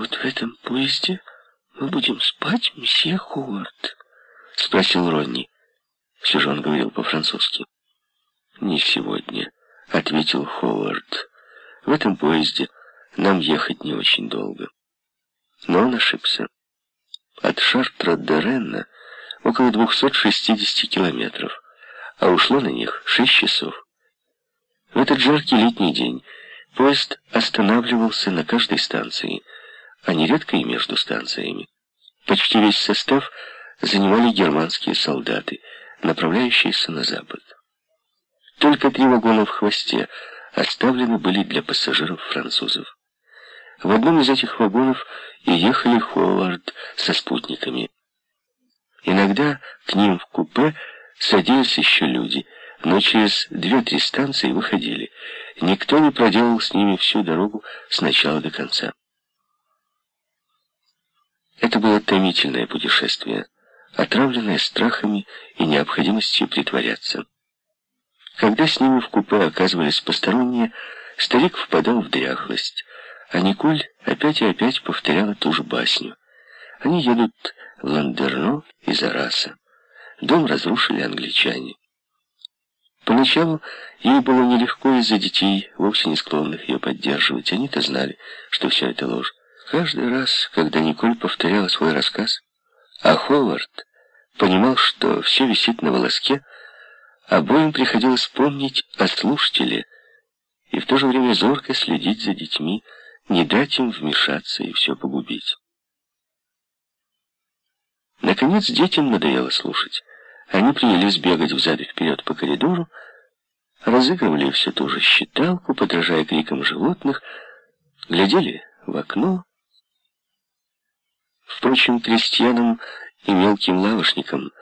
«Вот в этом поезде мы будем спать, месье Ховард?» — спросил Ронни. Все же он говорил по-французски. «Не сегодня», — ответил Ховард. «В этом поезде нам ехать не очень долго». Но он ошибся. От Шартра до Ренна около 260 километров, а ушло на них 6 часов. В этот жаркий летний день поезд останавливался на каждой станции, а нередко и между станциями. Почти весь состав занимали германские солдаты, направляющиеся на запад. Только три вагона в хвосте оставлены были для пассажиров французов. В одном из этих вагонов и ехали Ховард со спутниками. Иногда к ним в купе садились еще люди, но через две-три станции выходили. Никто не проделал с ними всю дорогу с начала до конца. Это было томительное путешествие, отравленное страхами и необходимостью притворяться. Когда с ними в купе оказывались посторонние, старик впадал в дряхлость, а Николь опять и опять повторяла ту же басню. Они едут в Ландерно из Араса. Дом разрушили англичане. Поначалу ей было нелегко из-за детей, вовсе не склонных ее поддерживать. Они-то знали, что все это ложь. Каждый раз, когда Николь повторяла свой рассказ, а Ховард понимал, что все висит на волоске, обоим приходилось помнить о слушателе и в то же время зорко следить за детьми, не дать им вмешаться и все погубить. Наконец детям надоело слушать. Они принялись бегать взад и вперед по коридору, разыгрывали всю ту же считалку, подражая крикам животных, глядели в окно. Впрочем, крестьянам и мелким лавочникам,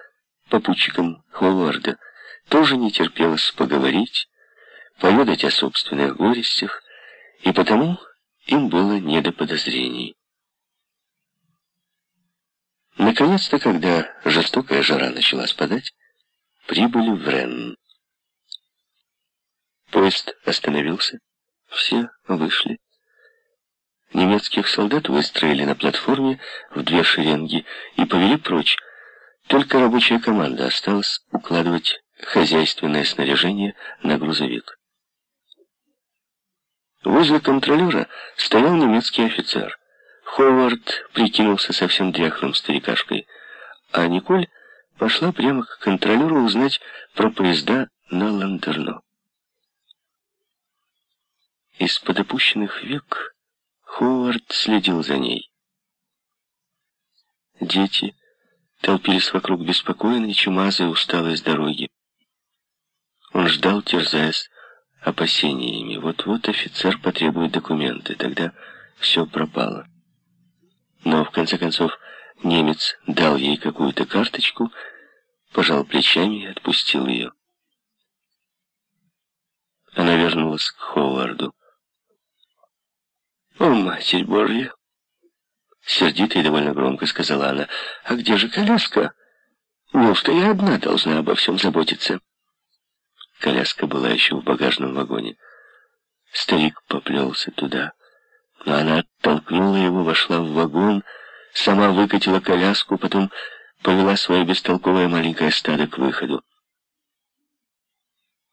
попутчикам Ховарда, тоже не терпелось поговорить, поведать о собственных горестях, и потому им было не до подозрений. Наконец-то, когда жестокая жара начала спадать, прибыли в Ренн. Поезд остановился, все вышли. Немецких солдат выстроили на платформе в две шеренги и повели прочь. Только рабочая команда осталась укладывать хозяйственное снаряжение на грузовик. Возле контролера стоял немецкий офицер. Ховард прикинулся совсем дряхлым старикашкой, а Николь пошла прямо к контролеру узнать про поезда на Ландерно. Из-под опущенных век Ховард следил за ней. Дети толпились вокруг беспокойной, чумазой, усталой с дороги. Он ждал, терзаясь опасениями. Вот-вот офицер потребует документы, тогда все пропало. Но, в конце концов, немец дал ей какую-то карточку, пожал плечами и отпустил ее. Она вернулась к Ховарду. «О, Матерь Божья!» Сердито и довольно громко сказала она. «А где же коляска? Неужто я одна должна обо всем заботиться?» Коляска была еще в багажном вагоне. Старик поплелся туда, но она оттолкнула его, вошла в вагон, сама выкатила коляску, потом повела свое бестолковое маленькое стадо к выходу.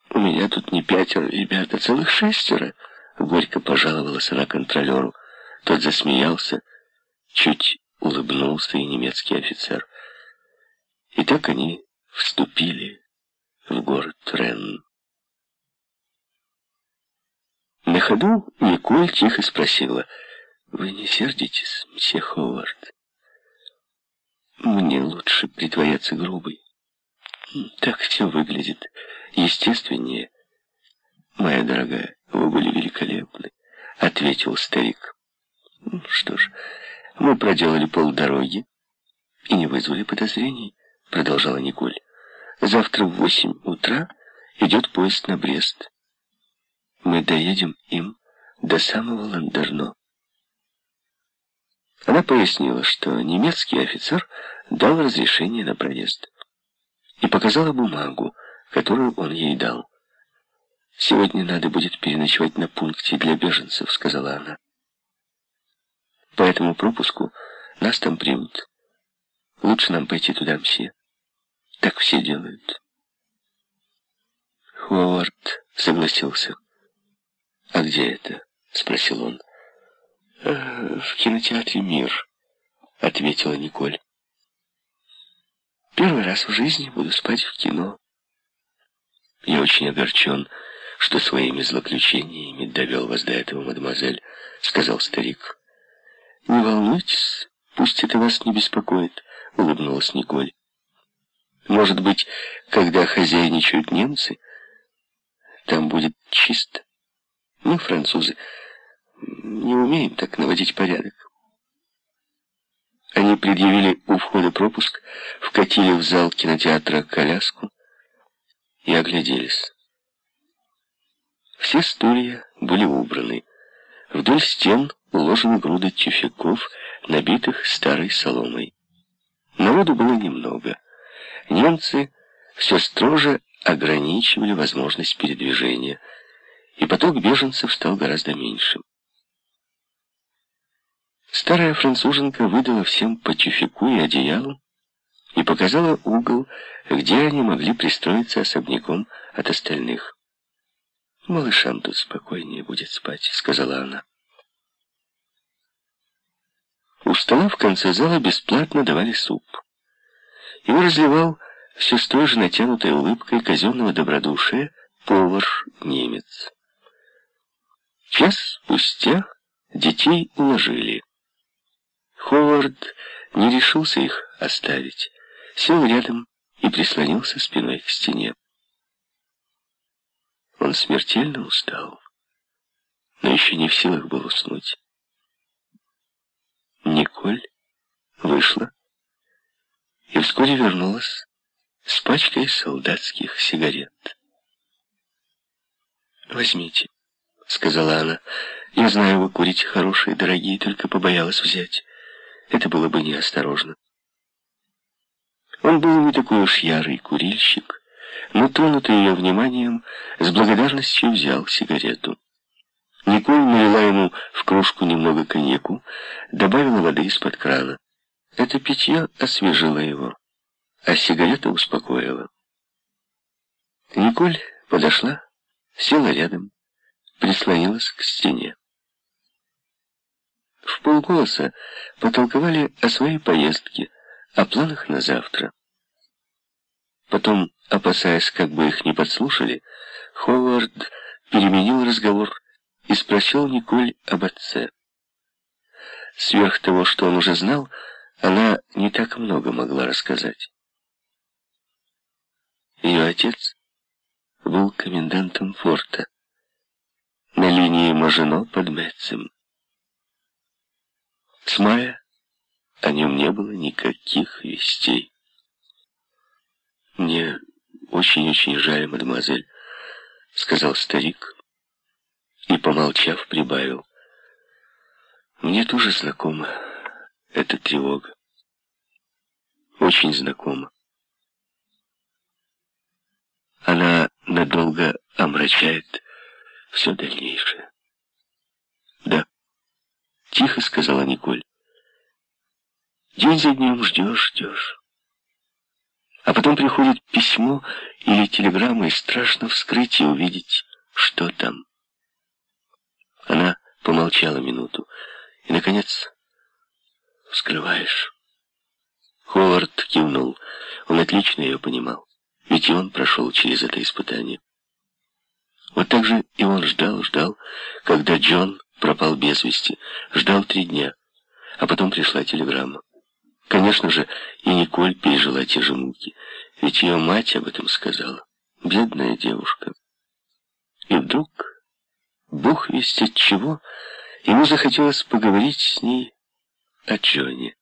«У меня тут не пятеро ребят, а целых шестеро», — горько пожаловалась она контролеру. Тот засмеялся, чуть улыбнулся и немецкий офицер. И так они вступили в город Ренн. На ходу Николь тихо спросила, «Вы не сердитесь, мсье Ховард? Мне лучше притворяться грубой. Так все выглядит естественнее. Моя дорогая, вы были великолепны», — ответил старик. «Что ж, мы проделали полдороги и не вызвали подозрений», — продолжала Николь. Завтра в восемь утра идет поезд на Брест. Мы доедем им до самого Ландерно. Она пояснила, что немецкий офицер дал разрешение на проезд и показала бумагу, которую он ей дал. «Сегодня надо будет переночевать на пункте для беженцев», — сказала она. По этому пропуску нас там примут. Лучше нам пойти туда, мсье. Так все делают. Ховард согласился. «А где это?» — спросил он. «Э, «В кинотеатре «Мир», — ответила Николь. «Первый раз в жизни буду спать в кино. Я очень огорчен, что своими злоключениями довел вас до этого, мадемуазель», — сказал старик. «Не волнуйтесь, пусть это вас не беспокоит», — улыбнулась Николь. «Может быть, когда хозяйничают немцы, там будет чисто. Мы, французы, не умеем так наводить порядок». Они предъявили у входа пропуск, вкатили в зал кинотеатра коляску и огляделись. Все стулья были убраны. Вдоль стен уложены груды тюфяков, набитых старой соломой. Народу было немного. Немцы все строже ограничивали возможность передвижения, и поток беженцев стал гораздо меньшим. Старая француженка выдала всем по тюфяку и одеялу и показала угол, где они могли пристроиться особняком от остальных. «Малышам тут спокойнее будет спать», — сказала она. У стола в конце зала бесплатно давали суп. Его разливал все с той же натянутой улыбкой казенного добродушия повар-немец. Час спустя детей уложили. Ховард не решился их оставить, сел рядом и прислонился спиной к стене. Он смертельно устал, но еще не в силах был уснуть. Николь вышла и вскоре вернулась с пачкой солдатских сигарет. «Возьмите», — сказала она. «Я знаю, вы курите хорошие, дорогие, только побоялась взять. Это было бы неосторожно». Он был не такой уж ярый курильщик, но, тронутый ее вниманием, с благодарностью взял сигарету. Николь налила ему в кружку немного коньяку, добавила воды из-под крана. Это питье освежило его, а сигарета успокоила. Николь подошла, села рядом, прислонилась к стене. В полголоса потолковали о своей поездке, о планах на завтра. Потом, опасаясь, как бы их не подслушали, Ховард переменил разговор и спросил Николь об отце. Сверх того, что он уже знал, она не так много могла рассказать. Ее отец был комендантом форта на линии Мажино под Мецем. С мая о нем не было никаких вестей. «Мне очень-очень жаль, мадемуазель», — сказал старик и, помолчав, прибавил. «Мне тоже знакома эта тревога. Очень знакома. Она надолго омрачает все дальнейшее». «Да», — тихо сказала Николь. «День за днем ждешь, ждешь». А потом приходит письмо или телеграмма, и страшно вскрыть и увидеть, что там. Она помолчала минуту, и, наконец, вскрываешь. Ховард кивнул. Он отлично ее понимал, ведь и он прошел через это испытание. Вот так же и он ждал, ждал, когда Джон пропал без вести, ждал три дня, а потом пришла телеграмма. Конечно же, и Николь пережила те же муки, ведь ее мать об этом сказала. Бедная девушка. И вдруг, бог весть от чего, ему захотелось поговорить с ней о Джоне.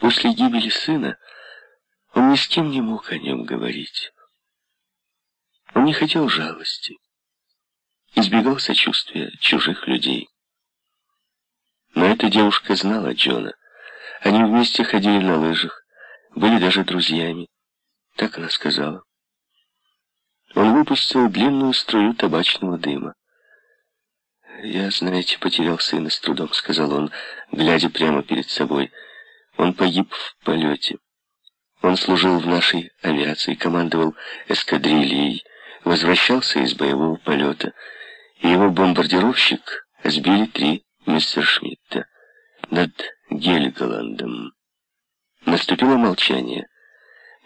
После гибели сына он ни с кем не мог о нем говорить. Он не хотел жалости, избегал сочувствия чужих людей. Но эта девушка знала Джона. Они вместе ходили на лыжах, были даже друзьями. Так она сказала. Он выпустил длинную струю табачного дыма. «Я, знаете, потерял сына с трудом», — сказал он, глядя прямо перед собой. «Он погиб в полете. Он служил в нашей авиации, командовал эскадрильей, возвращался из боевого полета, и его бомбардировщик сбили три мистер Шмидта над Гельголандом. Наступило молчание.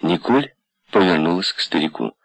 Николь повернулась к старику.